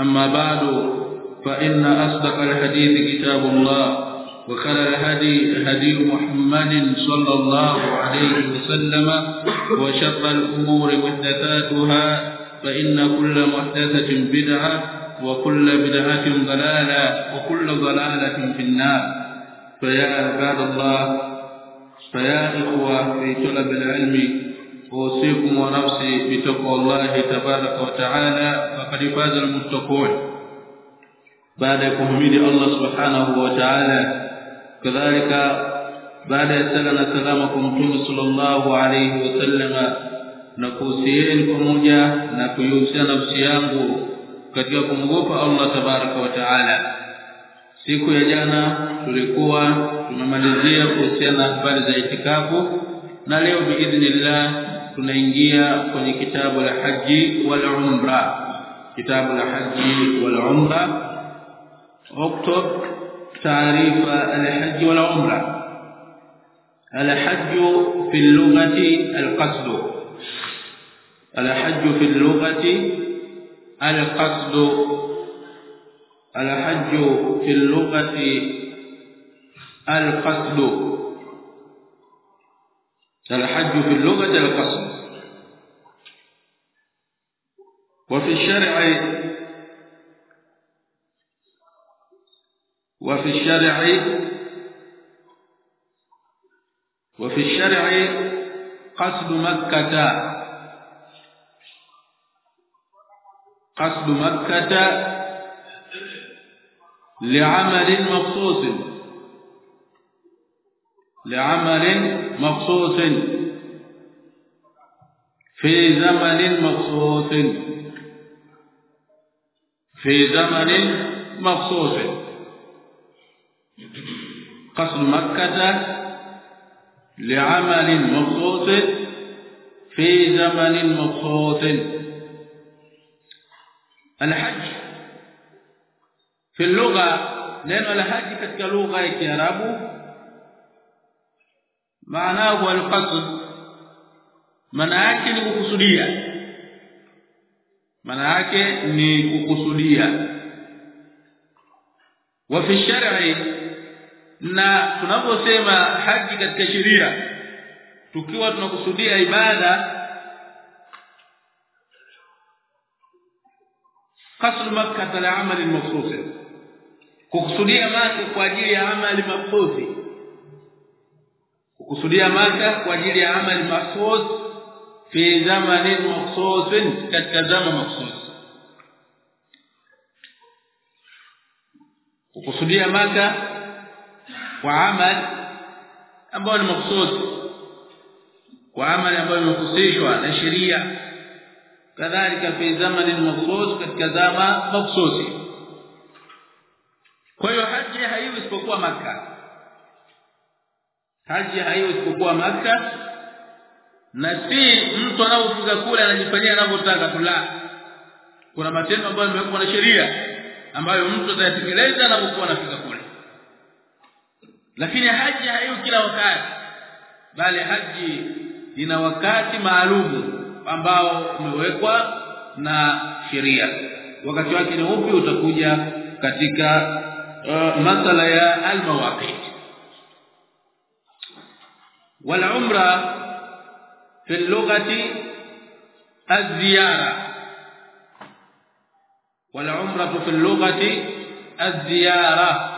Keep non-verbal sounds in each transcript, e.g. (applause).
أما بعد فإن أصدق الحديث كتاب الله وخير الهدي هدي محمد صلى الله عليه وسلم وشر الأمور محدثاتها فإن كل محدثة بدعة وكل بدعة ضلالة وكل ضلالة في النار. فيا عباد الله فيا إخوة في طلب العلم اوصيكم ونفسي بتقوى الله تبارك وتعالى فقد فاز المتقون بعد كهميد الله سبحانه وتعالى كذلك بعد سلام سلامكم مtume sallallahu alayhi wasallam na kuhusieni pamoja na kuihusia nafsi yangu katika kumwogopa Allah tabaraka wa taala siku ya jana tulikuwa tumemalizia kuhusiana na habari za itikafu na leo biidhnillah tunaingia kwenye kitabu la haji wal umra. Kitabu la haji umra. اكتب تعريف الحج والعمره الحج في اللغة القصد الحج في اللغة القصد الحج في اللغة القصد الحج في اللغة القصد وفي الشرع وفي الشرع وفي الشرع قصد مكة قصد مكة لعمل مخصوص لعمل مخصوص في زمن مخصوص في زمن مخصوص. قصد مكة لعمل مخصوص في زمن مخصوص. الحج في اللغة لأن الحج في اللغة العربيه معناه القصد من أكل مقصوديه maana yake ni kukusudia. Wa fi shar'i na tunaposema haji katika sheria tukiwa tunakusudia ibada makkah ala amali makhsus kukusudia maka kwa ajili ya amali makhsusi kukusudia maka kwa ajili ya amali mahsus fi zamanin mahsus katika zama mahsus kukusudia maka kwa amal ambao ni mahsus kwa amal ambayo imehusishwa na sheria kadhalika fi zamanin mahsus katika zama mahsusi kwa hiyo haji haiwi isipokuwa maka haji haiwi isipokuwa maka na si mtu anaofunga kula anajifanyia anavyotaka kula kuna matendo ambayo yamekuwa na sheria ambayo mtu atayatekeleza anapokuwa anafika kule. Lakini haji hayo kila wakati bali haji ina wakati maalum ambao umewekwa na sheria. Wakati wake ni upi utakuja katika uh, masala ya al-mawaqit. Wal umra في اللغة الزيارة. والعمرة في اللغة الزيارة.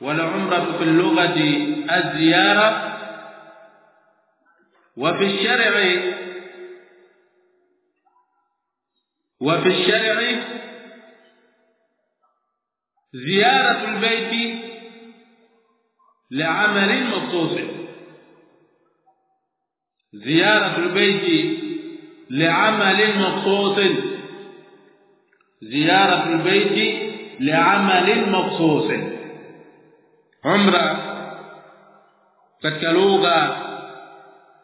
والعمرة في اللغة الزيارة. وفي الشرع وفي الشرع زيارة البيت لعمل مخصوص زيارة البيت لعمل مخصوص. زيارة البيت لعمل مخصوص. عمره فكلوغه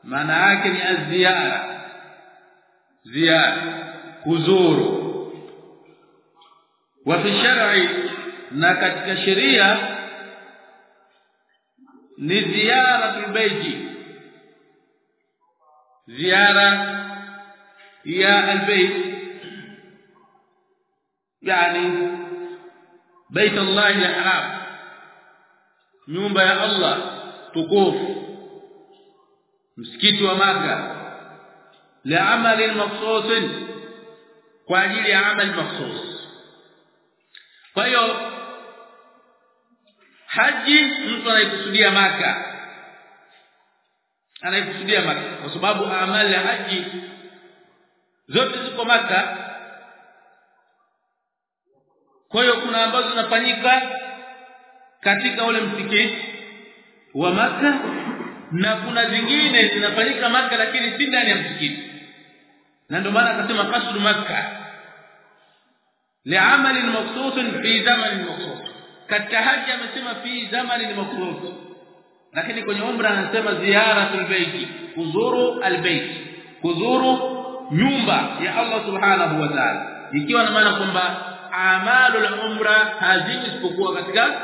معناك ان الزيارة. زيارة حضور. وفي الشرع na katika sheria ni زيارة يا البيت. يعني بيت الله الحرام. نوم يا الله تقوف. مسجد ومكه لعمل مخصوص. كاجل لعمل مخصوص. فايو حج مثل ما يقصد مكه anaikusudia maka. Kwa sababu amali ya haji zote ziko maka. Kwa hiyo kuna ambazo zinafanyika katika ule msikiti wa maka na kuna zingine zinafanyika maka lakini si ndani ya msikiti. Na ndio maana akasema kasru makka li'amalin makhsus fi zaman makhsus katika haji amesema fi zaman makhsus lakini kwenye umra anasema ziyaratul baiti kuzuru albayt kuzuru nyumba ya Allah subhanahu wa ta'ala. Ikiwa na maana kwamba amalu la umra haziji isipokuwa katika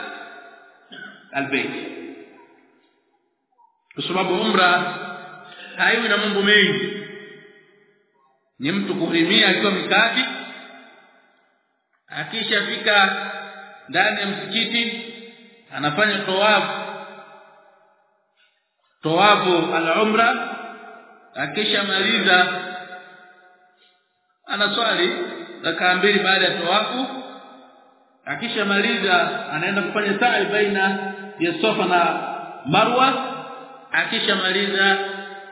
albayt kwa sababu umra haiwi na mambo mengi. Ni mtu kuhimia akiwa mikati akishafika ndani ya msikiti anafanya tawafu tawafu al-umra akishamaliza anaswali rakaa mbili baada ya tawafu akishamaliza anaenda kufanya sa'i baina ya Safa na Marwa akishamaliza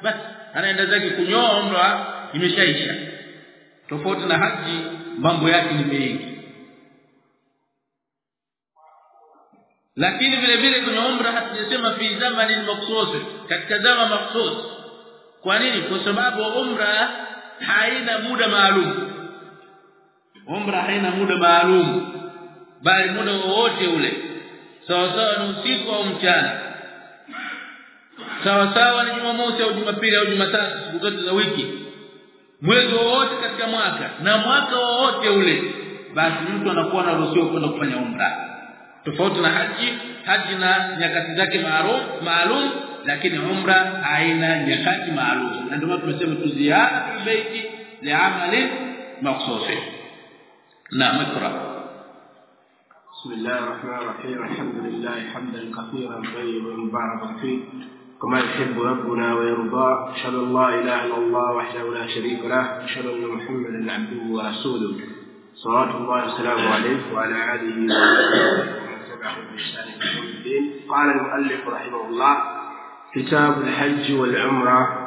basi anaenda zake kunyoa umra imeshaisha. Tofauti na haji mambo yake ni mengi lakini vile vile kwenye umra hatujasema fi zamanin makhsus katika zama maksus kwa nini? Kwa sababu umra haina muda maalum. Umra haina muda maalum bali muda wowote ule. Sawa sawa ni usiku au mchana. Sawa sawa ni Jumamosi au Jumapili au Jumatatu siku zote za wiki. Mwezi wowote katika mwaka na mwaka wowote ule basi mtu anakuwa anaruhusiwa kwenda kufanya umra tofauti na haji haji na nyakati zake maalum maalum lakini umra haina nyakati maalum. Na ndio tumesema tuziara baiti liamali makhsus na makra. بسم الله الرحمن الرحيم الحمد لله حمدا كثيرا طيبا مباركا فيه كما يحب ربنا ويرضى اشهد ان لا اله الا الله وحده لا شريك له اشهد ان محمدا عبده ورسوله صلوات الله وسلامه عليه وعلى اله ومن قال المؤلف رحمه الله كتاب الحج والعمرة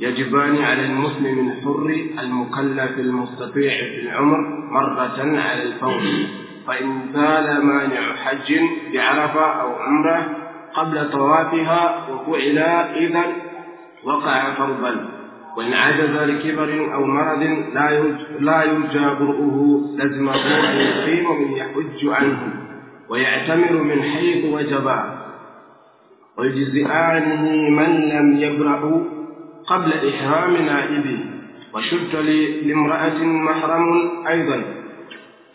يجبان على المسلم الحر المكلف المستطيع في العمر مرة على الفور. فإن زال مانع حج بعرفة أو عمرة قبل طوافها وفعل إذا وقع فرضا. وإن عجز لكبر أو مرض لا لا يرجى برؤه لزمه أن يقيم من يحج عنه. ويعتمر من حيث وجبا ويجزئانه من لم يبرأ قبل إحرام نائبه وشرط لامرأة محرم أيضا.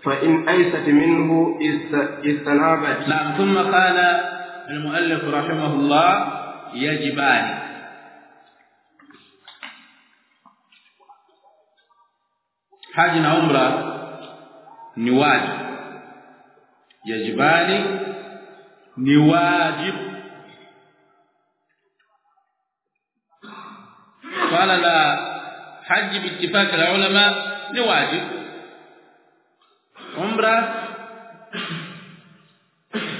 فإن أيست منه إست- استنابت. نعم ثم قال المؤلف رحمه الله يجبان. haji na umra yajibani ni wajibu swala la haji biittifaq la ulama ni wajibu umra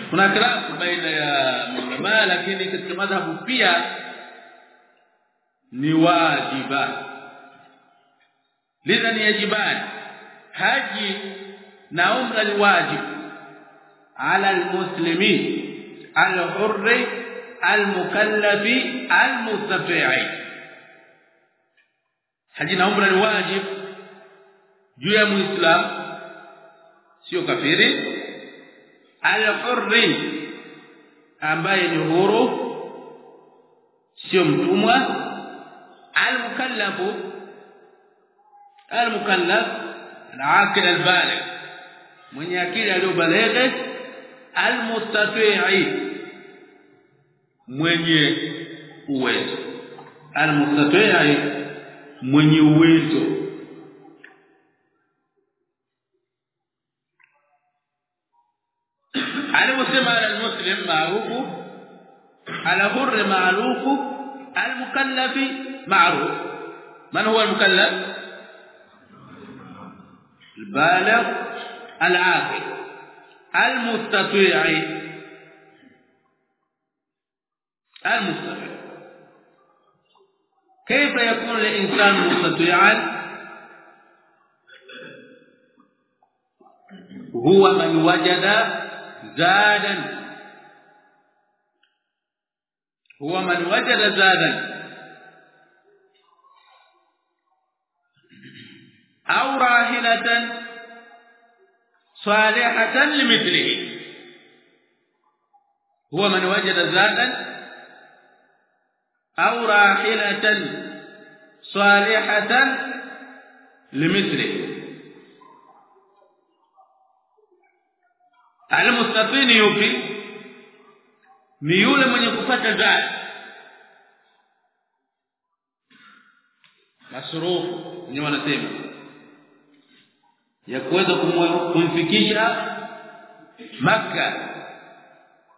kuna khilafu baina ya ulama lakini katika madhhabu pia ni wajiba. Lidha ni yajibani haji na umra ni wajibu ala almuslimin alhurri almukallafi almustafi'i haji na umra ni wajibu juu ya muislamu sio kafiri al-hurri ambaye ni huru sio mtumwa al-mukallafu al-mukallaf al-aqil al-baligh mwenye akili aliyobaleghe al-mustati'i mwenye uwezo al-mustati'i mwenye uwezo aliposema almuslim maarufu ala hurr maarufu almukallafi ma'ruf man huwa almukallaf البالغ العاقل المستطيع. المستطيع. كيف يكون الإنسان مستطيعا؟ هو من وجد زادا. هو من وجد زادا. أو راحلة صالحة لمثله. هو من وجد ذاتا أو راحلة صالحة لمثله. المستفين يوفي ميول من يكفت زاد مصروف من يوانا ya kuweza kumfikisha maka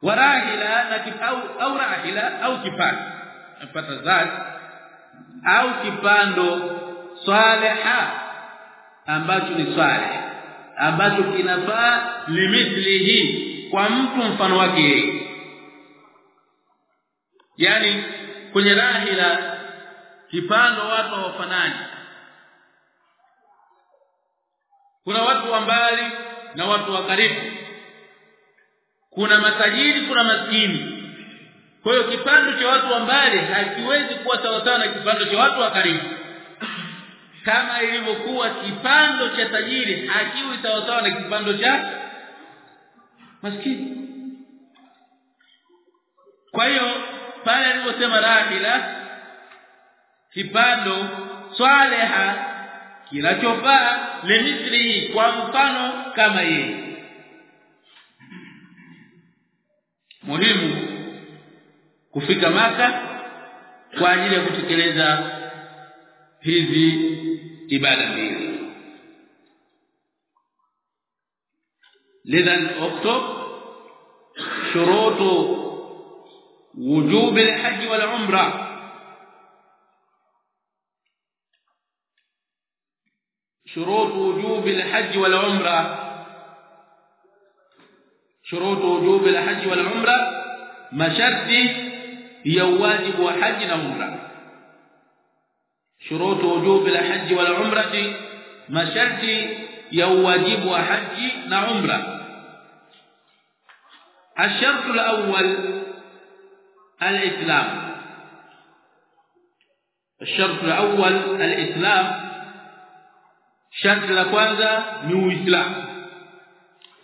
warahila na kipau au rahila au kipando apata zadi au kipando saliha ambacho ni salih ambacho kinafaa limithlihi kwa mtu mfano wake yani kwenye rahila kipando watu hawafanani kuna watu wa mbali na watu wa karibu. Kuna matajiri kuna maskini. Kwa hiyo kipando cha watu wa mbali hakiwezi kuwa sawasawa na kipando cha watu wa karibu. Kama ilivyokuwa kipando cha tajiri hakiwi sawa sawa na kipando cha maskini. Kwa hiyo pale alivyosema rahila kipando swaleha kinachofaa limithlihi kwa mfano kama yeye. Muhimu kufika maka kwa ajili ya kutekeleza hizi ibada mbili. لذا اكتب shurutu وجوب الحج والعمره شروط وجوب الحج والعمرة. شروط وجوب الحج والعمرة. مشرط هي واجب الحج والعمره شروط وجوب الحج والعمرة. مشرط هي واجب الحج والعمره الشرط الأول الإسلام. الشرط الأول الإسلام. شرط la kwanza ni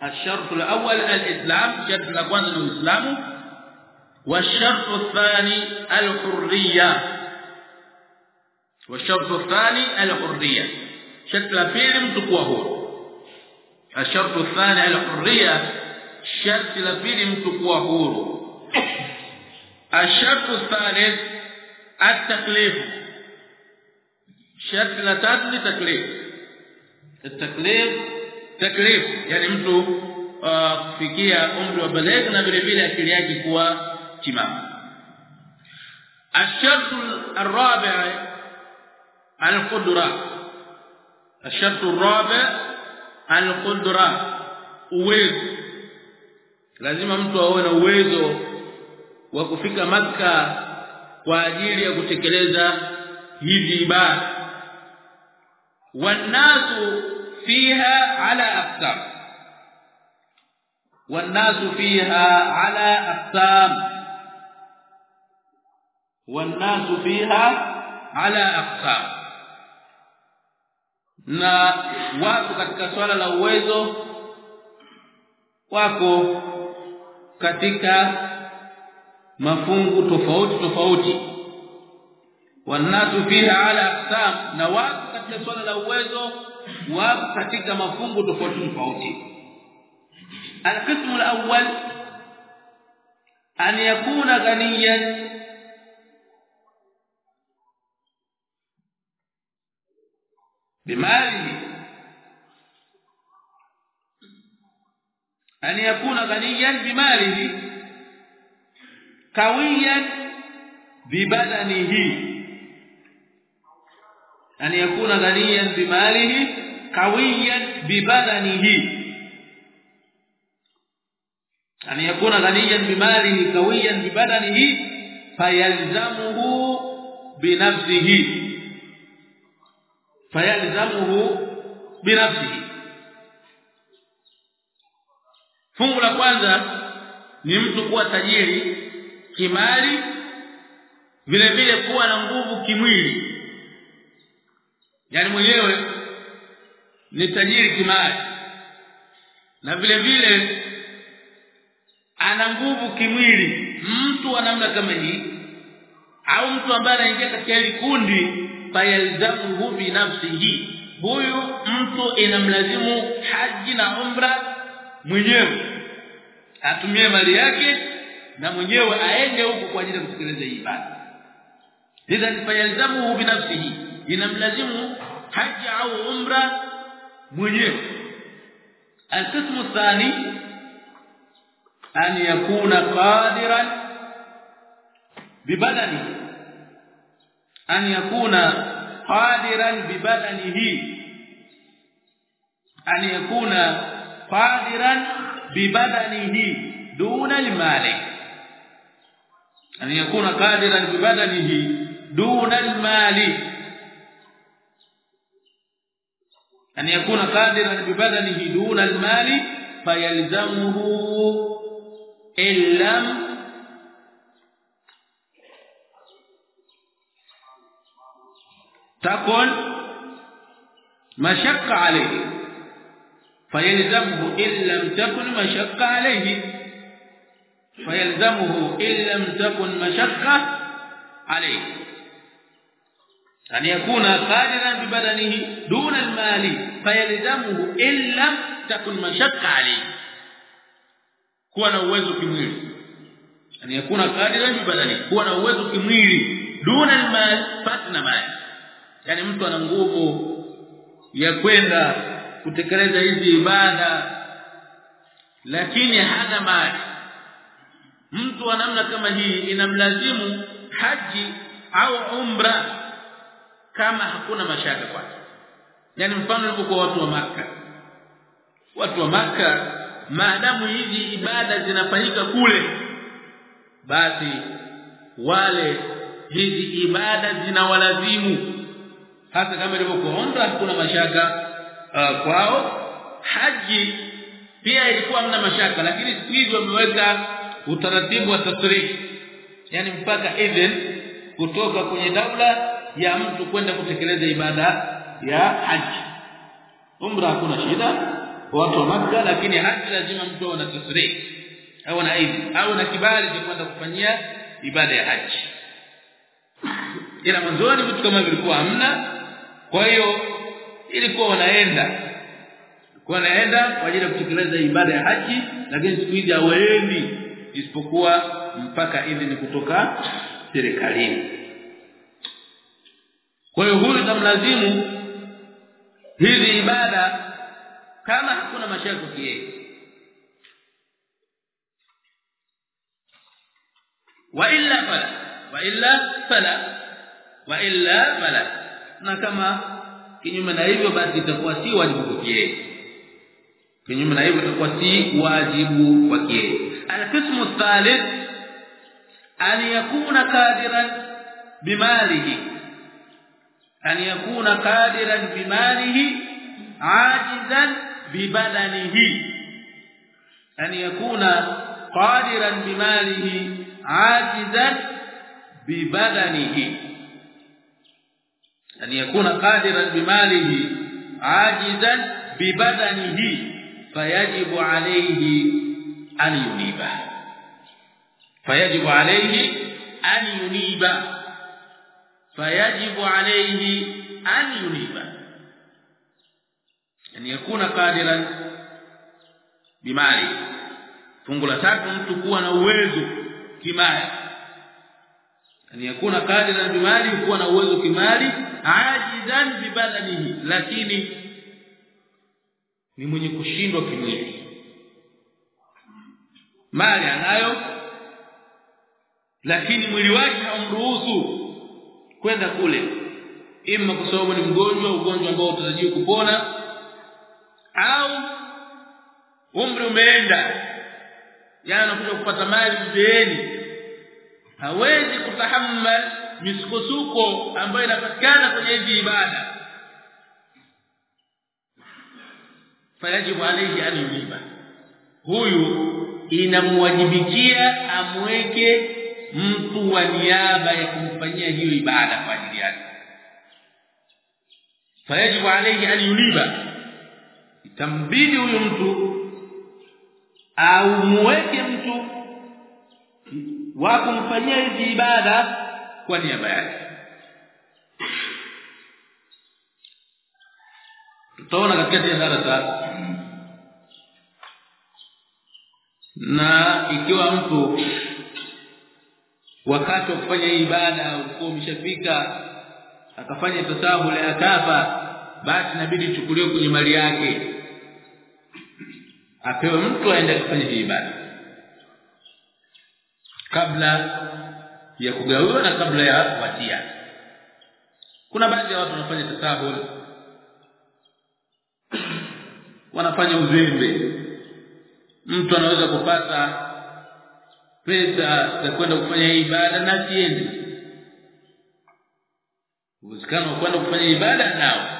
الشرط الأول الإسلام شرط la kwanza ni والشرط الثاني الحرية. والشرط الثاني الحرية. شرط la pili huru الشرط الثاني الحرية sharti la pili huru الشرط الثالث التكليف. tatu ni taklif التكليف taklif yani mtu kufikia umri wa baligh na vile vile akili yake kuwa timamu الشرط الرابع القدره الشرط الرابع القدره uwezo lazima mtu awe na uwezo wa kufika maka kwa ajili ya kutekeleza hizi ibada wanasu فيها على اقسام والناس فيها على اقسام والناس فيها على اقسام na watu katika swala la uwezo wako katika mafungu tofauti tofauti wanatu fiha ala aqsam na wako katika swala la uwezo wako katika mafungu tofauti tofauti القسم الأول أن يكون غنيا بماله أن يكون غنيا بماله قويا ببدنه an yakuna ghaniyan bimalihi qawiyan bibadanihi an yakuna ghaniyan bimalihi qawiyan bibadanihi fayalzamuhu binafsihi fayalzamuhu binafsihi fungu la kwanza ni mtu kuwa tajiri kimali vile vile kuwa na nguvu kimwili yani mwenyewe ni tajiri kimali na vile vile ana nguvu kimwili. Mtu wa namna kama hii au mtu ambaye anaingia katika hili kundi fayalzamuhu bi nafsihi. Huyu mtu inamlazimu haji na umra mwenyewe. Atumie mali yake na mwenyewe aende huko kwa ajili ya kutekeleza ibada. Idhan fayalzamuhu binafsihi inamlazimu haji au umra mwenyewe. القسم الثاني أن يكون قادرا ببدنه أن يكون قادرا ببدنه أن يكون قادرا ببدنه دون المال أن يكون قادرا ببدنه دون المال أن يكون قادرا ببدنه دون المال فيلزمه إن لم تكن مشقة عليه. فيلزمه إن لم تكن مشقة عليه. فيلزمه إن لم تكن مشقة عليه. ان يكون قادرا ببدنه دون duna فيلزمه ان لم تكن مشقه عليه alayhi. Kuwa na uwezo kimwili. An yakuna qadiran ببدنه kuwa na uwezo kimwili. Duna المال فاتنا مال mali. Yani mtu ana nguvu ya kwenda kutekeleza hizi ibada lakini hana mali. Mtu wa namna kama hii inamlazimu haji au umra kama hakuna mashaka kwake. Yani mfano ulipokuwa watu wa maka watu wa maka maadamu hizi ibada zinafanyika kule basi wale hizi ibada zinawalazimu. Hata kama ilivyokuwa umra hakuna mashaka uh, kwao. Haji pia ilikuwa hamna mashaka lakini siku hizi wameweka utaratibu wa tasrif yani mpaka idhin kutoka kwenye daula ya mtu kwenda kutekeleza ibada ya haji. Umra hakuna shida watu wa maka lakini haji lazima mtu awe na tasrif au na idhi au na kibali cha kwenda kufanyia ibada ya haji. Ila mwanzoni vitu kama vilikuwa hamna. Kwa hiyo ilikuwa wanaenda kwa naenda kwa ajili ya kutekeleza ibada ya haji lakini siku hizi hawaendi isipokuwa mpaka idhini kutoka serikalini kwa hiyo huyu tamlazimu hizi ibada kama hakuna masharti yeye. Wa illa fala wa illa fala wa illa fala. Na kama kinyume na hivyo basi itakuwa si wajibu kwake kinyume na hivyo itakuwa si wajibu kwake kiye alqismu thalith an yakuna qadiran bimalihi أن يكون قادرا بماله عاجزا ببدنه. أن يكون قادرا بماله عاجزا ببدنه. أن يكون قادرا بماله عاجزا ببدنه. فيجب عليه أن ينيب فيجب عليه أن ينيب fayajibu alayhi an yuniba. An yakuna qadiran bimali. Fungu la tatu mtu kuwa na uwezo kimali. Yani yakuna qadiran bimali kuwa na uwezo kimali ajizan bibadanihi. Lakini ni mwenye kushindwa kimwili. Mali anayo lakini mwili wake haumruhusu kwenda kule. Imma kwa sababu ni mgonjwa ugonjwa ambao utarajiwa kupona au umri umeenda. Yana anakuja kupata mali mzeeni. Hawezi kutahammal misukosuko ambayo inapatikana kwenye hizi ibada. Fayajibu alayhi an yujiba. Huyu inamwajibikia amweke mtu wa niaba ya kumfanyia hiyo ibada kwa ajili yake. Fayajibu alayhi an yuliba itambidi huyo mtu au muweke mtu wa kumfanyia hizi ibada kwa niaba yake. Tutaona katika darasa. Na ikiwa mtu wakati wa kufanya ibada ulikuwa umeshafika akafanya tasahul akafa basi inabidi chukuliwe kwenye mali yake. Apewe mtu aende kufanya ibada. Kabla ya kugawiwa na kabla ya watia kuna baadhi ya watu wanafanya tasahul. (clears throat) Wanafanya uzembe. Mtu anaweza kupata pesa za kwenda kufanya ibada na siende. Uwezekano wa kwenda kufanya ibada nao.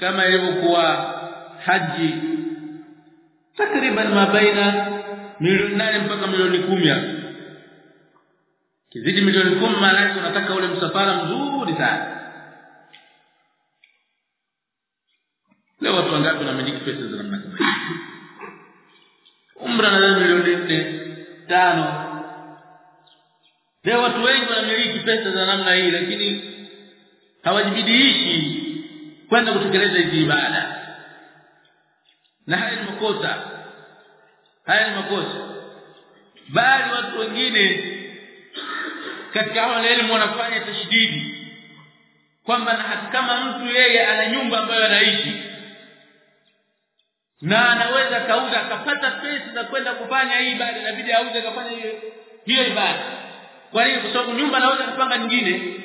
Kama ilivyokuwa haji takriban mabaina milioni nane mpaka milioni kumi kizidi milioni kumi maana unataka ule msafara mzuri sana. Leo watu wangapi wanamiliki pesa za namna umra na milioni nne tano. Leo watu wengi wanamiliki pesa za namna hii lakini hawajibidiishi kwenda kutekeleza hizi ibada. Na haya ni makosa. Haya ni makosa. Bali watu wengine katika wale elimu wanafanya tashdidi kwamba na kama mtu yeye ana nyumba ambayo anaishi na anaweza kauza akapata pesa za kwenda kufanya hii ibada inabidi auze akafanya hiyo hiyo ibada. Kwa nini? Kwa sababu nyumba anaweza kupanga nyingine.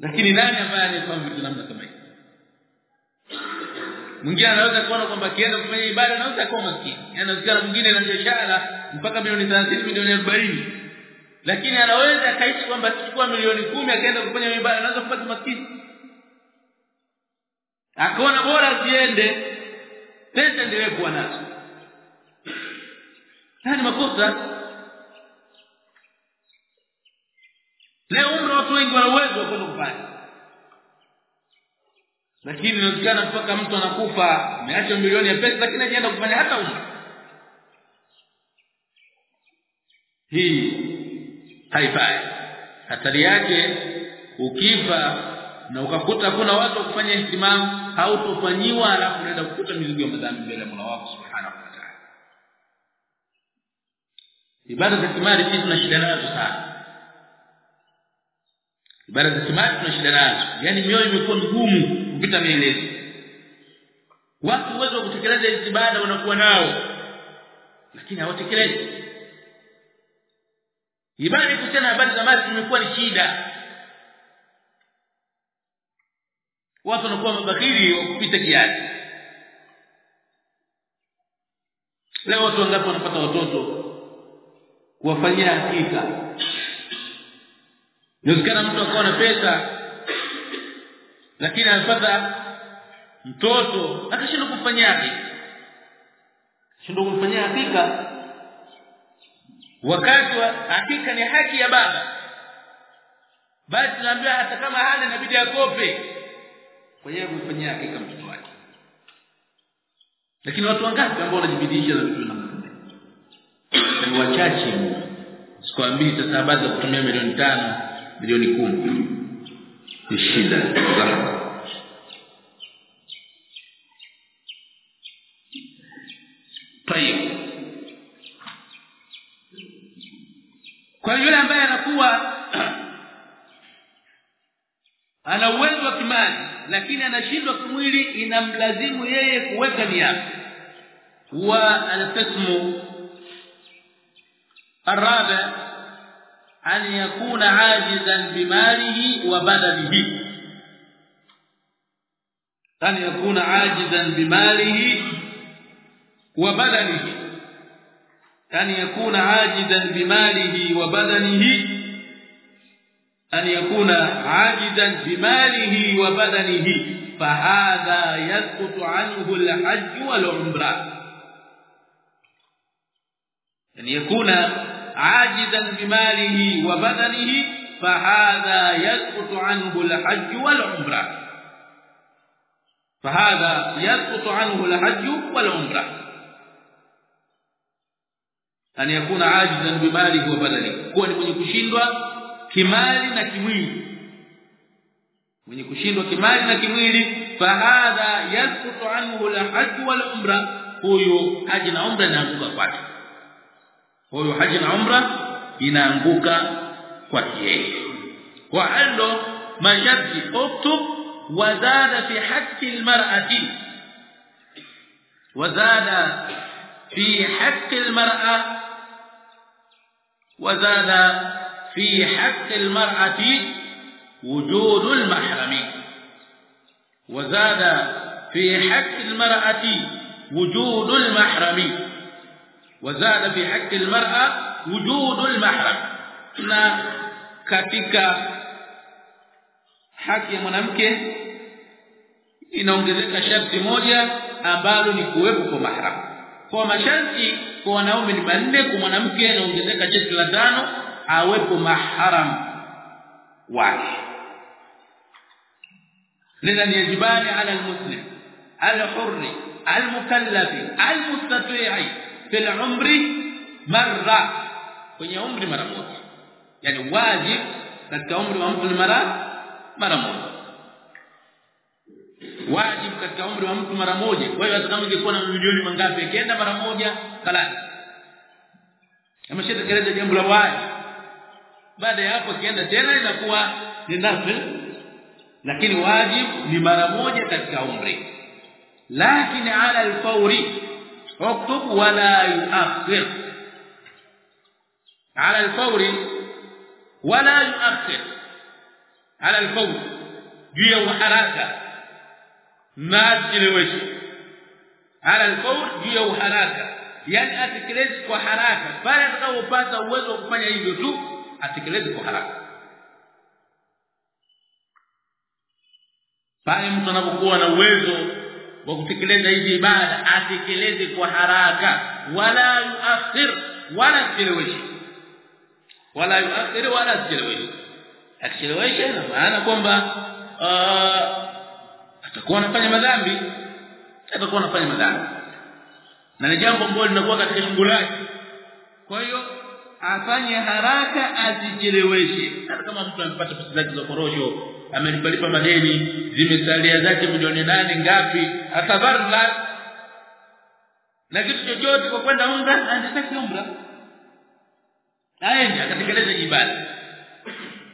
Lakini nani ambaye anafahamu vitu namna kama hiyo mwingine anaweza kuona kwamba akienda kufanya ibada anaweza kuwa maskini yanaweza mwingine na biashara mpaka milioni 30 milioni 40 lakini anaweza akaishi kwamba akichukua milioni kumi akaenda kufanya mibaya anaweza kupata maskini. Akaona bora ziende pesa endelee kuwa nazo. Haya ni makosa. Leo umri watu wengi wana uwezo wa kwenda kufanya. Lakini inawezekana mpaka mtu anakufa ameacha milioni ya pesa lakini hajaenda kufanya hata umri. Hii haifai. Hatari yake ukifa na ukakuta kuna watu kufanya ihtimam hautofanyiwa alafu unaenda kukuta mizigo ya madhambi mbele ya Mola wako subhanahu wa ta'ala. Ibada za kimari sisi tuna shida nazo sana. Ibada za kimali tuna shida nazo. Yani mioyo imekuwa migumu kupita maelezo watu uwezo wa kutekeleza ibada wanakuwa nao lakini hawatekelezi ibada kuhusiana habari za mali imekuwa ni shida. Watu wanakuwa mabakili kupita kiasi. Leo watu wangapi wanapata watoto kuwafanyia hakika? Inawezekana mtu akawa na pesa lakini anapata mtoto akashindwa kumfanyia hakika. Shindwa kumfanyia hakika wakati wa hakika ni haki ya baba. Basi naambia hata kama hana inabidi akope. Kwa yeye kumfanyia hakika mtoto wake. Lakini watu wangapi ambao wanajibidisha na vitu ni wachache. Sikwambii sasa habari za kutumia milioni tano milioni kumi. Ni shida kwa yule ambaye anakuwa (clears throat) ana uwezo wa kimali lakini anashindwa kimwili inamlazimu yeye kuweka nia wa alqismu الرابع أن يكون عاجزا بماله وبدنه أن يكون عاجزا بماله وبدنه أن يكون عاجزا بماله وبدنه أن يكون عاجزا بماله وبدنه فهذا يسقط عنه الحج والعمرة. أن يكون عاجزا بماله وبدنه فهذا يسقط عنه الحج والعمرة. فهذا يسقط عنه الحج والعمرة. an yakuna ajizan bimalihi wa badani. Kuwa ni mwenye kushindwa kimali na kimwili. Mwenye kushindwa kimali na kimwili fahadha yasqutu anhu alhajj wal umra huyo haji na umra inaanguka kwake. Huyo haji na umra inaanguka kwake yeye. Kwa hilo masharti uktub wazada fi haqqi wazada fi haqqi وزاد في حق المرأة وجود المحرم. وزاد في حق المرأة وجود المحرم. وزاد في حق المرأة وجود المحرم. هنا ketika حق المرأة inaongezeka sharti moja ambalo ni kuwepo kwa kwa masharti kwa wanaume ni manne kwa mwanamke anaongezeka cheti la tano awepo maharam wake. Lidhan yajibani ala almuslim alhurr almukallaf almustati'i fil umri marra kwenye umri mara moja. Yani wajib katika umri wa mtu ni mara mara moja wajib katika umri wa mtu mara moja. Kwa hiyo kama ingekuwa na milioni mangapi? Akienda mara moja kalani ameshatekeleza jambo la wajib baada ya hapo kienda tena inakuwa ni nafil lakini wajib ni mara moja katika umri. Lakini ala alfauri uktub wala yuakhir. Ala alfauri wala yuakhir. Ala alfauri juu ya haraka na chelewesho ala alfawri juu ya yani atekeleze kwa haraka. Pale atakapopata uwezo wa kufanya hivyo tu atekeleze kwa haraka. Pale mtu anapokuwa na uwezo wa kutekeleza hizi ibada atekeleze kwa haraka. Wala yuakhir wala cheleweshe wala yuakhir wala cheleweshe akichelewesha na maana kwamba atakuwa anafanya madhambi. Atakuwa anafanya madhambi. Na ni jambo ambalo linakuwa katika shughuli yake. Kwa hiyo afanye haraka asicheleweshe. Hata kama mtu amepata pesa zake za korosho amelipalipa madeni zimesalia zake milioni nane ngapi atabarla na kitu chochote kwa kwenda umra anataka umra. Aende akatekeleza ibada.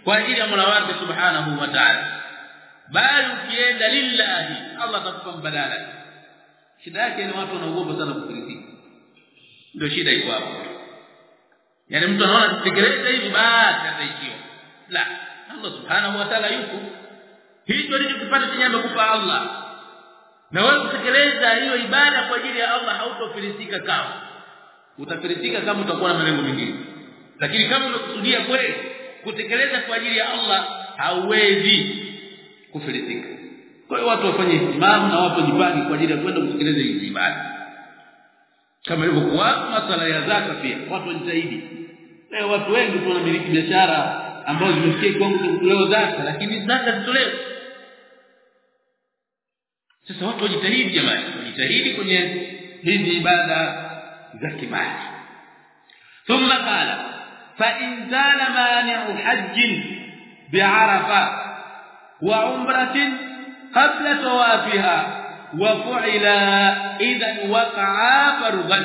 Kwa ajili ya Mola wake Subhanahu wa Ta'ala bali ukienda lillahi Allah atakupa mbadala. Shida yake ni watu wanaogopa sana kufirisika ndio shida iko hapo. Yani mtu anaona kutekeleza hivi basi ataishiwa. La Allah Subhanahu wa Ta'ala yuko hicho ndicho chenye amekupa Allah. Na wewe kutekeleza hiyo ibada kwa ajili ya Allah hautofilisika kama utafilisika kama utakuwa na malengo mengine. Lakini kama umekusudia kweli kutekeleza kwa ajili ya Allah hauwezi kufilisika. Kwa hiyo watu wafanye imamu na watu wajipange kwa ajili ya kwenda kutekeleza hizi ibada kama ilivyokuwa masala ya zaka pia watu wajitahidi. Leo watu wengi tu wanamiliki biashara ambazo zimefikia kiwango cha kutolewa zaka lakini zaka zitolewe sasa watu wajitahidi jamani wajitahidi kwenye hizi ibada za kimali thumma qala fa in zala mani'u hajj bi'arafa wa umratin qabla tawafiha idhan waqa'a fardan.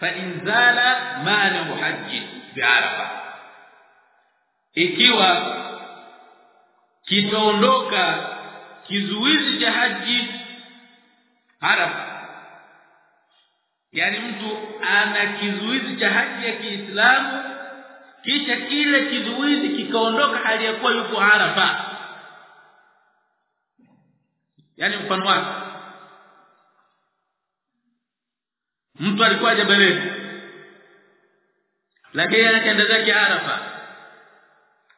Fa in zala mani'u hajj bi'arafa ikiwa kitaondoka kizuizi cha haji Arafa yani mtu ana kizuizi cha haji ya Kiislamu kisha kile kizuizi kikaondoka aliyekuwa yuko Arafa. Yani mfano wake. Mtu alikuwa Jabaleni lakini anaenda zake Arafa.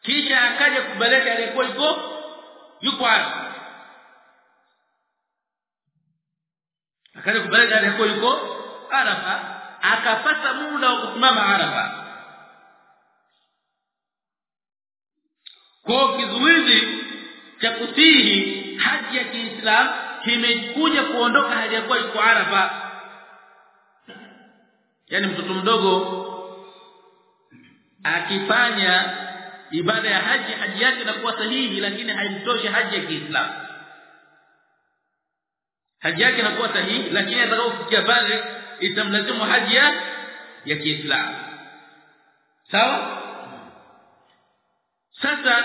Kisha akaja kubaleka aliyekuwa yuko yuko Arafa. Akaja kubaleka aliyekuwa yuko Arafa. Akapata muda wa kusimama Arafa kwa kizuizi cha kutihi haji ya Kiislamu kimekuja kuondoka hali ya kuwa iko Arafa. Yani mtoto mdogo akifanya ibada ya haji haji yake inakuwa sahihi lakini haimtoshi haji ya Kiislamu haji yake inakuwa sahihi lakini atakapofikia pale itamlazimu haji ya Kiislamu sawa sasa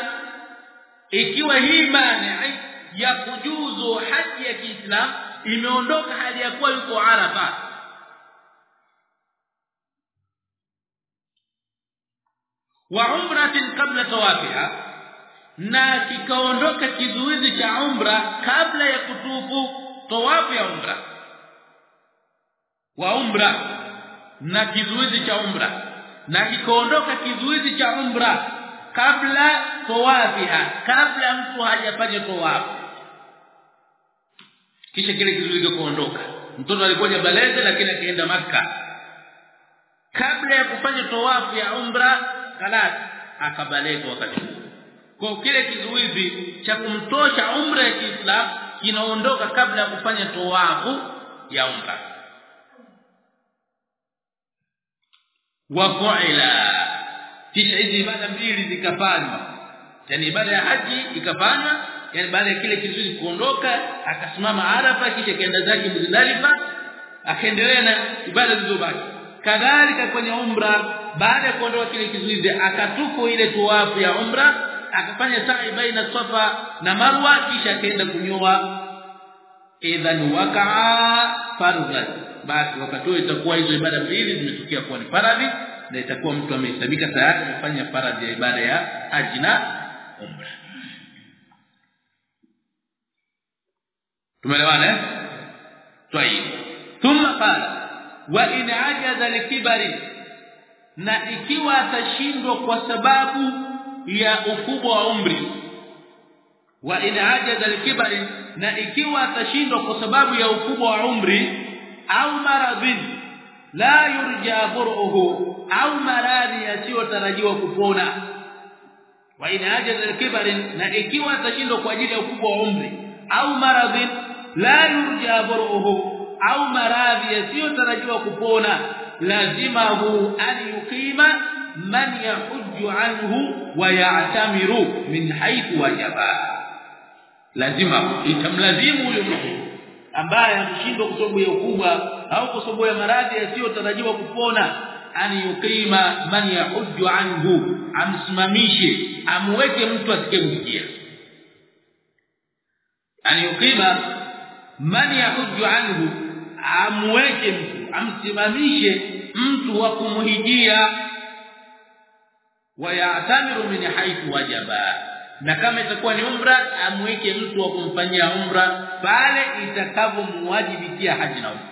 ikiwa hii mani ya kujuzu haji ya Kiislamu imeondoka hali ya kuwa yuko Arafa wa umratin kabla tawafiha na kikaondoka kizuizi cha umra kabla ya kutufu tawafu ya umra wa umra na kizuizi cha umra na kikaondoka kizuizi cha umra kabla tawafiha kabla mtu hajafanya tawafu kisha kile kizuizi kuondoka. Mtoto alikuwa jabaleze lakini akaenda maka kabla ya kufanya tawafu ya umra kalas akabaleza wakati kwa kile kizuizi cha kumtosha umra ya Kiislamu kinaondoka kabla ya kufanya tawafu ya umra. Wa fu'ila kisha hizi ibada mbili zikafanywa. Yani ibada ya haji ikafanywa yani baada ya kile kizuri kuondoka akasimama Arafa kisha kaenda zake Muzdalifa akaendelea na ibada zilizobaki. Kadhalika kwenye umra baada ya kuondoa kile kizuizi akatuko ile tuwafu ya umra akafanya sa'i baina safa na marwa kisha akaenda kunyoa. Idhan waqa'a fardhan basi wakati itakuwa hizo ibada mbili zimetokea kuwa ni faradhi na itakuwa mtu amehesabika tayari amefanya faradhi ya ibada ya haji na umra. Tumeelewana eh? Tayib thumma qala wa in ajaza likibari na ikiwa atashindwa kwa sababu ya ukubwa wa umri wa in ajaza likibari na ikiwa atashindwa kwa sababu ya ukubwa wa umri au maradhi la yurja buruhu au maradhi yasiyotarajiwa kupona. Wa in ajaza likibari na ikiwa atashindwa kwa ajili ya ukubwa wa umri au maradhi la yurja buruhu au maradhi yasiyotarajiwa kupona lazima lazimahu an yuqima man yahujju anhu wa ya'tamiru min haythu wajaba. Lazima itamlazimu huyo ambaye ameshindwa ya ukubwa au ya maradhi yasiyotarajiwa kupona an yuqima man yahujju anhu amsimamishe amweke mtu asikemsikia. An yuqima man yahujju anhu amweke mtu amsimamishe mtu wa kumhijia wayatamiru min haythu wajaba na kama itakuwa ni umra amweke mtu wa kumfanyia umra pale itakavomwajibikia haji na umra.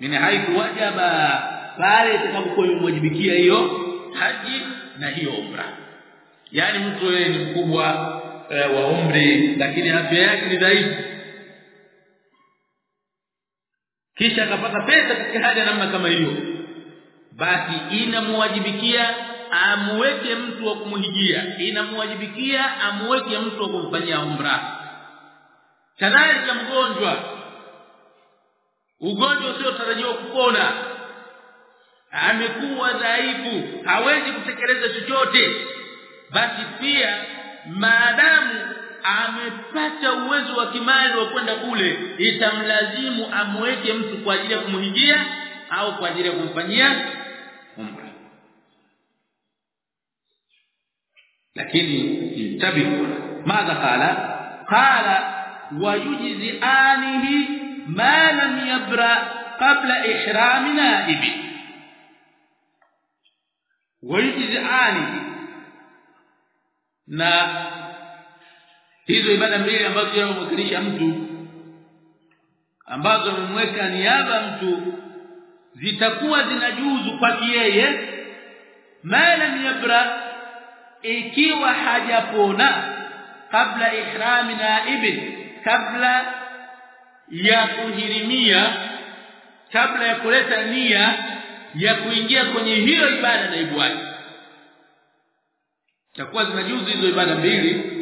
Min haythu wajaba pale itakapokuwa imwajibikia hiyo haji na hiyo umra. Yani mtu yeye ni mkubwa e, wa umri lakini afya yake ni dhaifu. Kisha akapata pesa katika hali namna kama hiyo basi inamwajibikia amweke mtu wa kumhijia inamwajibikia amweke mtu wa kumfanyia umra. Kadhalika mgonjwa. Ugonjwa usiotarajiwa kupona amekuwa dhaifu hawezi kutekeleza chochote. Basi pia maadamu amepata uwezo wa kimali wa kwenda kule itamlazimu amweke mtu kwa ajili ya kumhingia au kwa ajili ya kumfanyia umra. Lakini intabihu madha qala? Qala wayujzi anihi ma lam yabra qabla ihrami naib wayujzi anihi na hizo ibada mbili ambazo yanamwakilisha mtu ambazo amemweka niaba mtu zitakuwa zinajuzu kwake yeye malam yabra ikiwa hajapona kabla ihrami naib kabla ya kuhirimia kabla ya kuleta nia ya kuingia kwenye hiyo ibada naibu wake. Takuwa zinajuzu hizo ibada mbili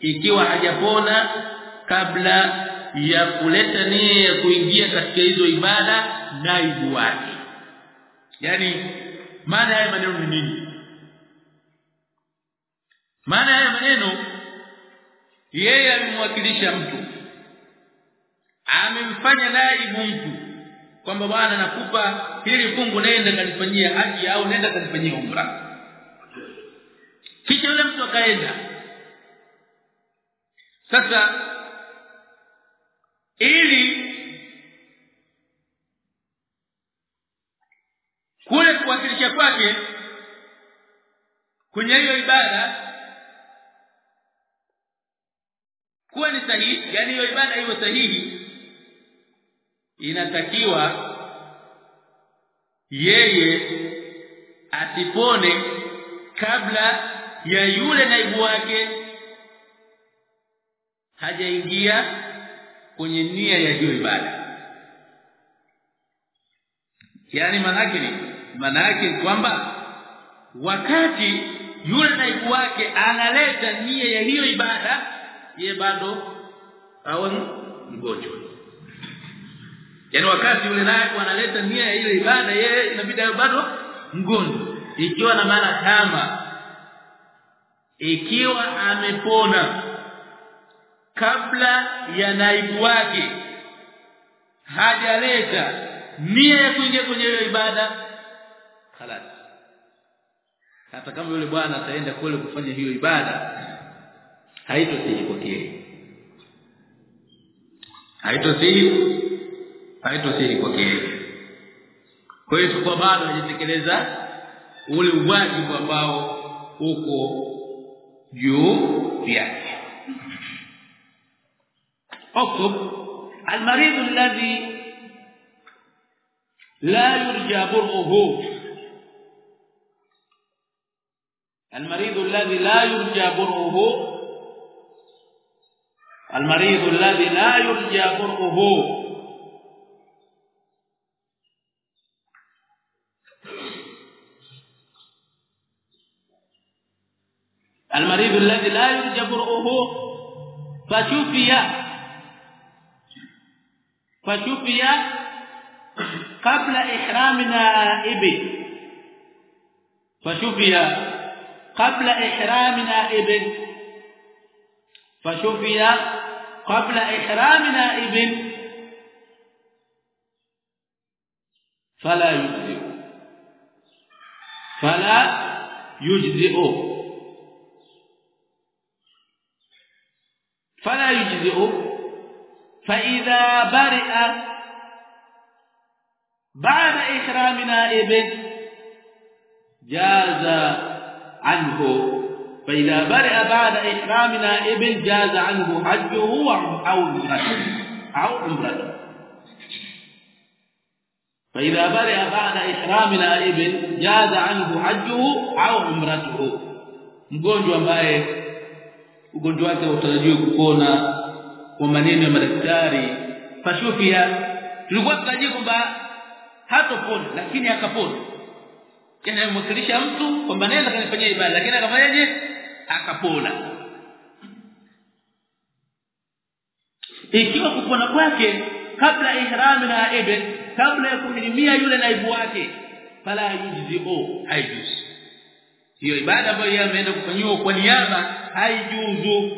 ikiwa hajapona kabla ya kuleta nia ya kuingia katika hizo ibada naibu wake. Yani maana haya maneno ni nini? Maana haya maneno yeye alimwakilisha mtu amemfanya naibu mtu kwamba bwana nakupa hili fungu nenda kanifanyia haji au nenda kanifanyia umra. Kisha yule mtu akaenda. Sasa ili kule kuwakilisha kwake kwenye hiyo ibada kuwa ni sahihi yani hiyo ibada iwe sahihi inatakiwa yeye atipone kabla ya yule naibu wake hajaingia kwenye nia ya hiyo ibada. Yani manake ni manake kwamba wakati yule naibu wake analeta nia ya hiyo ibada ye bado awe mgonjwa Yaani wakati yule naye analeta nia ya ile ibada yeye inabidi ayo bado mgonjwa. Ikiwa na maana kama ikiwa amepona kabla ya naibu wake hajaleta nia ya kuingia kwenye hiyo ibada halali hata kama yule bwana ataenda kule kufanya hiyo ibada haitosii kwa kile. haitosihi haitosihi kwake kwa hiyo tukua bado hajatekeleza ule wajibu ambao uko juu yake اكتب المريض الذي لا يرجى برؤه المريض الذي لا يرجى برؤه المريض الذي لا يرجى برؤه المريض الذي لا يرجى برؤه فشفي فشفي qabla ihram naib فشفي قبل إحرام نائب. فشفي قبل إحرام نائب. فلا يجزئ. فلا يجزئ. فلا يجزئ فإذا برئ بعد إحرام نائب جاز عنه فإذا برئ بعد إحرام نائب جاز عنه حجه أو عمرته أو عمرته فإذا برئ بعد إحرام نائب جاز عنه حجه أو عمرته mgonjwa ambaye ugonjwa wake utarajiwa kupona kwa maneno ya madaktari. Fashufia tulikuwa tunajua kwamba hatopona lakini akapona. Yani mwakilisha mtu kwamba nenda kanifanyia ibada lakini akafanyaje? Akapona. Ikiwa kupona kwake kabla ihram na ibn kabla ya kumlimia yule naibu wake fala yujzi'u haijuz hiyo ibada ambayo yeye ameenda kufanyiwa kwa niaba haijuzu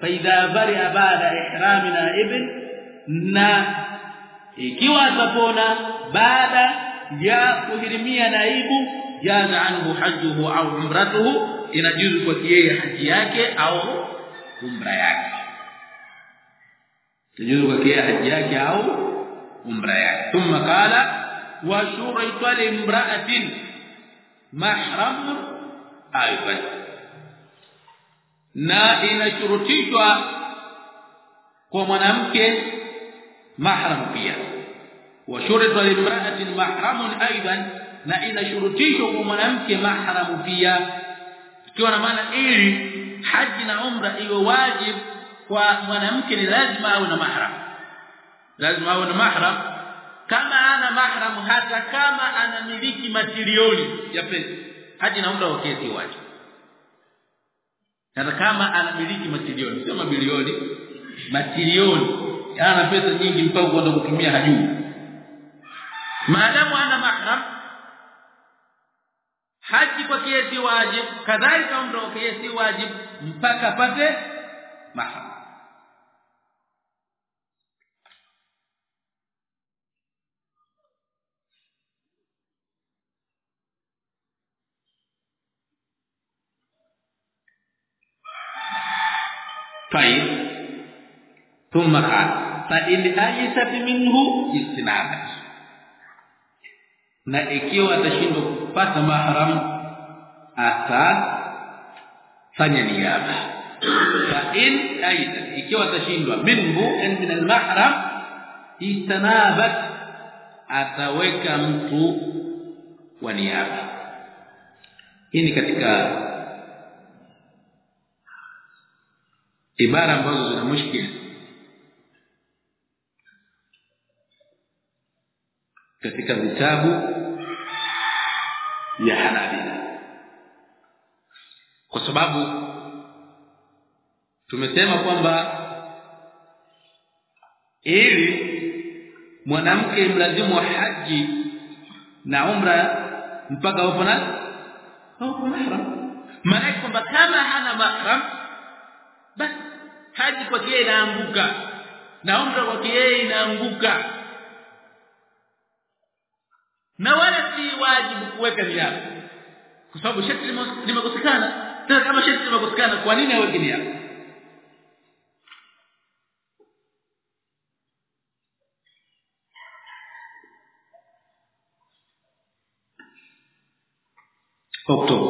faidha bari'a ba'da ihrami na ibn na ikiwa atapona baada ya kuhirimia naibu jaza anhu hajjuhu au umratuhu inajuzu kwa yeye haji yake au umra yake inajuzu kwa yeye haji yake au umra yake thumma qala wa shurita limra'atin mahram aidan na inashurutishwa kwa mwanamke mahram pia وشرط لامراه محرم أيضا na inashurutishwa kwa mwanamke mahramu pia ikiwa na maana ili haji na umra iwe wajib kwa mwanamke ni lazima awe na mahram lazima awe na mahram kama ana mahram hata kama anamiliki matilioni ya pesa haji na umra wake si wajib hata kama anamiliki matilioni sio mabilioni matilioni. Ana pesa nyingi mpaka kwenda kutumia hajui. Maadamu ana mahram haji kwa kiasi wajib kadhalika umra kwa kiasi wajib mpaka pate mahram طيب ثم قال فإن أيست منه اجتنابا na ikiwa atashindwa kupata mahram atafanya niaba fa in aidha ikiwa atashindwa minhu min al-mahram istanabat ataweka mtu wa niaba hii ni katika ibara ambazo zina mushkil katika vitabu ya Hanabila kwa sababu tumesema kwamba ili mwanamke mlazimu wa haji na umra mpaka wapo na wapo mahram. Maana kwamba kama hana mahram basi haji kwake yeye inaanguka na umra kwake yeye inaanguka na wala si wajibu kuweka niaba kwa sababu sharti limekosekana sasa kama sharti limekosekana kwa nini aweke niaba اكتب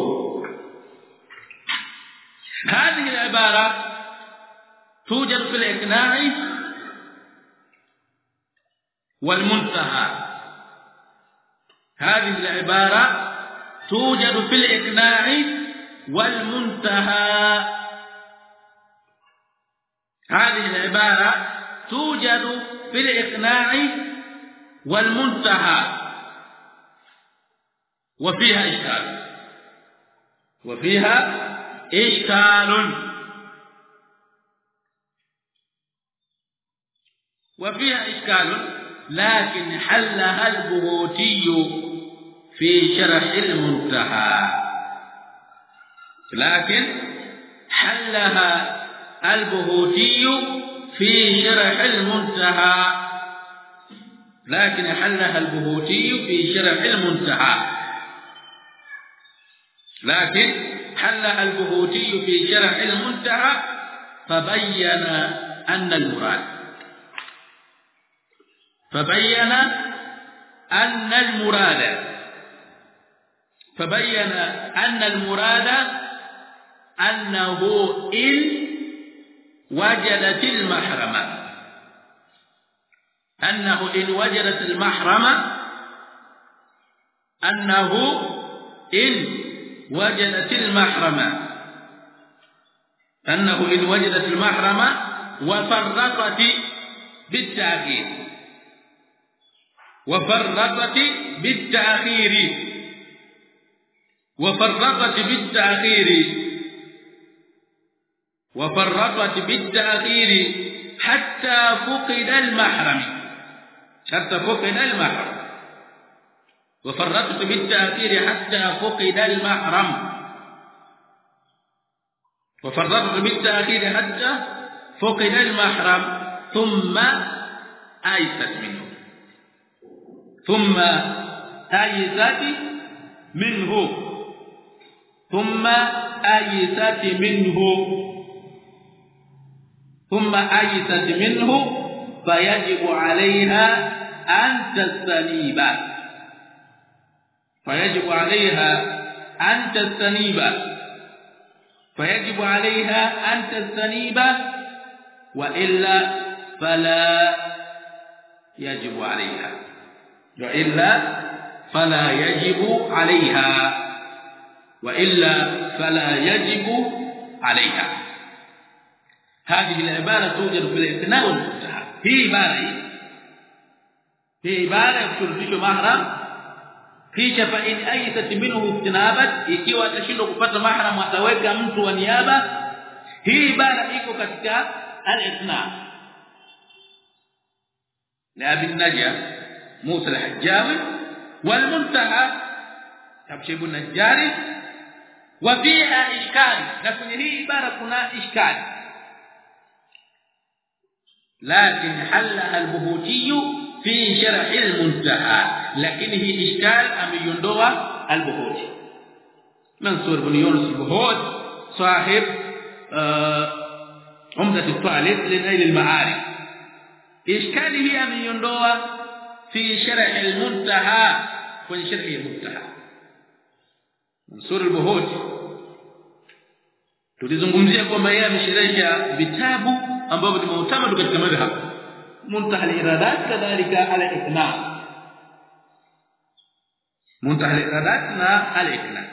هذه العبارة توجد في الإقناع والمنتهى. هذه العبارة توجد في الإقناع والمنتهى. هذه العبارة توجد في الإقناع والمنتهى. وفيها إشكال. وفيها إشكال. وفيها إشكال لكن حلها البهوتي في شرح المنتهى. لكن حلها البهوتي في شرح المنتهى. لكن حلها البهوتي في شرح المنتهى. لكن حلها البهوتي في شرح المنتهى فبين أن المراد فبين أن المراد فبين أن المراد أنه إن وجدت المحرمة أنه إن وجدت المحرمة أنه إن وجدت المحرمة أنه إن وجدت المحرمة وفرطت بالتأخير وفرطت بالتأخير وفرطت بالتأخير وفرطت بالتأخير حتى فقد المحرم. حتى فقد المحرم. وفرطت بالتأخير حتى فقد المحرم. وفرطت بالتأخير حتى فقد المحرم. ثم آيست منه. ثم آيست منه. ثم آيست منه. ثم آيست منه فيجب عليها أن تستنيب. فيجب عليها أن تستنيب. فيجب عليها أن تستنيب. وإلا فلا يجب عليها. وإلا فلا يجب عليها وإلا فلا يجب عليها هذه العبارة توجد في الاعتناء والمنتهى هي عبارة هي عبارة يكترفش محرم kisha fa in aysat minhu istinabat ikiwa atashindwa kupata mahram ataweka mtu wa niaba hii ibara iko katika al-ithna la bin najah موسى الحجاوي والمنتهى تبشيب النجاري وفيها إشكال. لكن هي عبارة كنا إشكال. لكن حلها البهوتي في شرح المنتهى. لكن هي إشكال أم يندوى البهوتي. منصور بن يونس البهوت صاحب آه، عمدة الطالب لنيل المعارف. إشكال هي أم يندوى في شرع المنتهى في شرع المنتهى منصور البهوت. tulizungumzia kwamba yeye ameshirikisha vitabu ambavyo ni muhtamad katika madhhab منتهى الإرادات كذلك على الإقناع. منتهى الإرادات على الإقناع.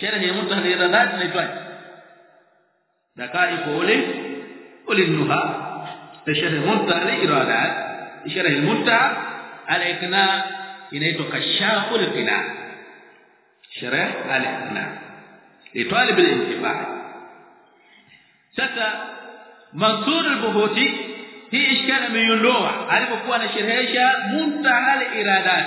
شرح منتهى الإرادات نيتوي دقائق قولي قولي النهى. شرح منتهى الإرادات. شرح المنتهى الإقناع inaitwa kashafu al-qina sharh al-iqna litalib al-intifa sasa Mansur al-Buhuti hii ishkala ameiondoa alipokuwa anasherehesha muntaha al-iradat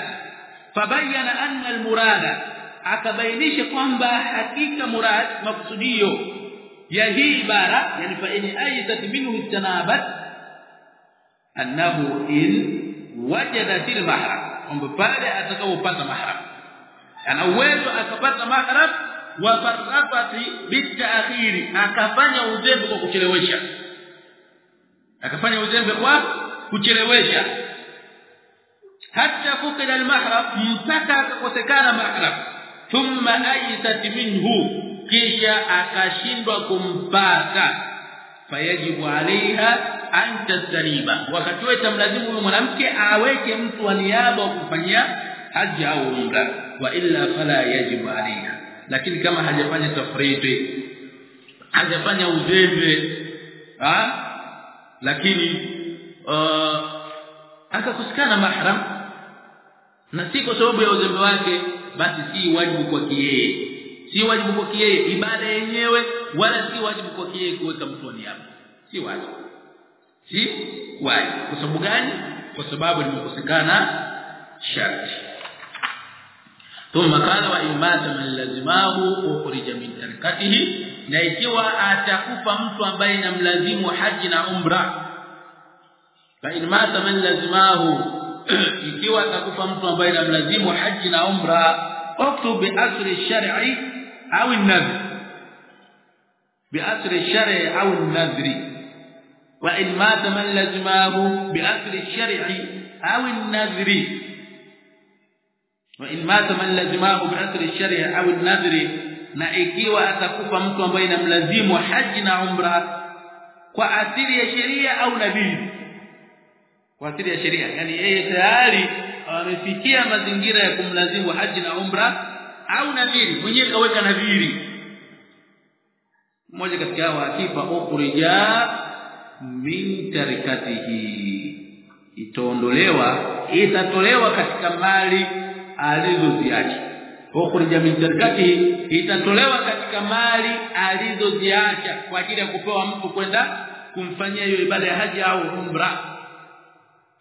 fabayana anna al-murada akabainisha kwamba hakika murad maksudio ya hii ibara yani fa in ayat minhu istanabat annahu in wajada fil mahram. Kwamba pale atakapopata mahram. Ana uwezo akapata mahram wa farqati bitaakhiri akafanya uzembe kwa kuchelewesha. Akafanya uzembe kwa kuchelewesha. Hata fukida al-mahram mpaka akakosekana mahram. Thumma ayat minhu. Kisha akashindwa kumpata. Fayajibu alaiha an tastariba wakati wote mlazimu huyo mwanamke aweke mtu wa kufanyia haji au umra. Wa illa fala yajibu alayha. Lakini kama hajafanya tafridi hajafanya uzembe ha? Lakini uh, akakusikana mahram. Na si kwa sababu ya uzembe wake basi si wajibu kwa yeye. Si wajibu kwa yeye ibada yenyewe wala si wajibu kwa yeye kuweka mtu wa si wajibu si? Wajibu kwa sababu gani? Kwa sababu limekosekana sharti. Thumma qala wa imata man lazimahu ukhrija min tarkatihi. Na ikiwa atakufa mtu ambaye inamlazimu haji na umra fa in man lazimahu (clears throat) ikiwa atakufa mtu ambaye inamlazimu haji na umra uktub bi asri shar'i au an-nadhr. Bi asri shar'i au an-nadhr wa in من لزمه lazimahu bi او shar'i وان مات من wa in الشرع au an-nadhr na ikiwa atakufa mtu ambaye inamlazimu haji na umra kwa asili ya sheria au nabii. Kwa asili ya sheria. Yani yeye tayari amefikia mazingira ya kumlazimu haji na umra au nadhiri mwenyewe kaweka nadhiri. Mmoja katika hawa akifa ukhrija min tarikatihi itaondolewa itatolewa katika mali alizoziacha. Ukhrija min tarikatihi itatolewa katika mali alizoziacha kwa ajili ya kupewa mtu kwenda kumfanyia hiyo ibada ya haji au umra.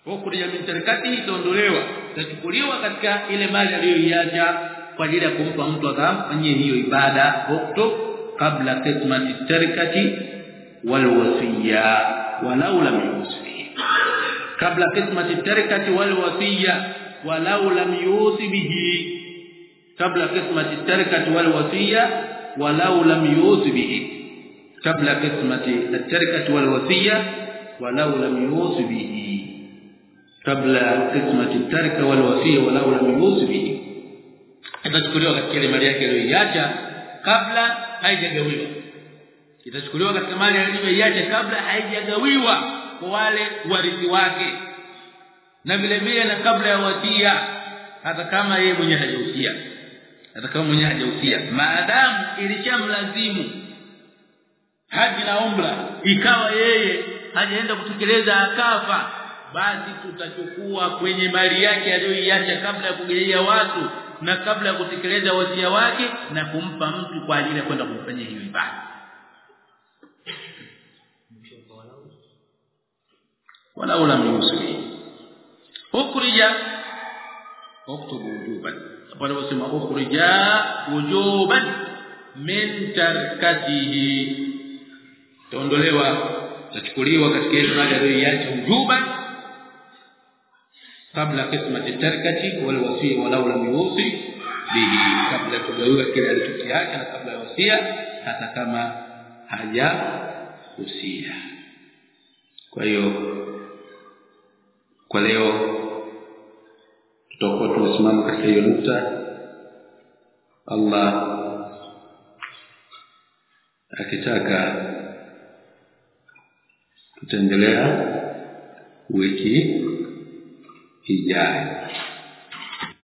Ukhrija min tarikatihi itaondolewa itachukuliwa katika ile mali aliyoiacha kwa ajili ya kumpa mtu akamfanyia hiyo ibada uktu kabla qismati tarikati wal wasiya walau lam yusfi kabla kismati tarikati wal wasiya walau lam yusi bihi kabla kismati tarikati wal wasiya walau lam yusi bihi kabla kismati tarikati wal wasiya walau lam yusi bihi kabla kismati tarika wal wasiya walau lam yusi bihi itachukuliwa katika ile mali yake aliyoiacha kabla haijagawiwa itachukuliwa katika mali aliyoiacha kabla haijagawiwa kwa wale warithi wake. Na vile vile na kabla ya wasia hata kama yeye mwenyewe hajahusia hata kama mwenyewe hajahusia maadamu ilishamlazimu haji na umra ikawa yeye hajaenda kutekeleza akafa basi tutachukua kwenye mali yake aliyoiacha kabla ya kugeia watu na kabla ya kutekeleza wasia wake na kumpa mtu kwa ajili ya kwenda kumfanyia hiyo ibada wala wala miyusli ukhrija uktubu wujuban apana wasema ukhrija wujuban min tarkatihi. Tondolewa tachukuliwa katika ile mada aliyoiacha wujuban kabla qismati tarkati wal wasiya walau lam yusi bihi. Kabla kugawiwa kile alichokiacha na kabla ya wasia hata kama haja usia kwa hiyo kwa leo tutakuwa tumesimama katika hiyo nukta. Allah akitaka tutaendelea wiki ijayo